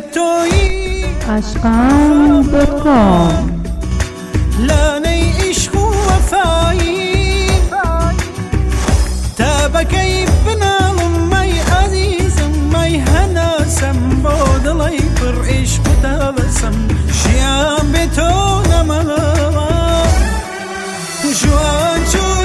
توی عشقان دوت كوم لاني عشق وفاي تابكي بنا مي عزيز عزیزم هنا هناسم با دلی پر عشق تبسم شیام به تو ملا جوان جوان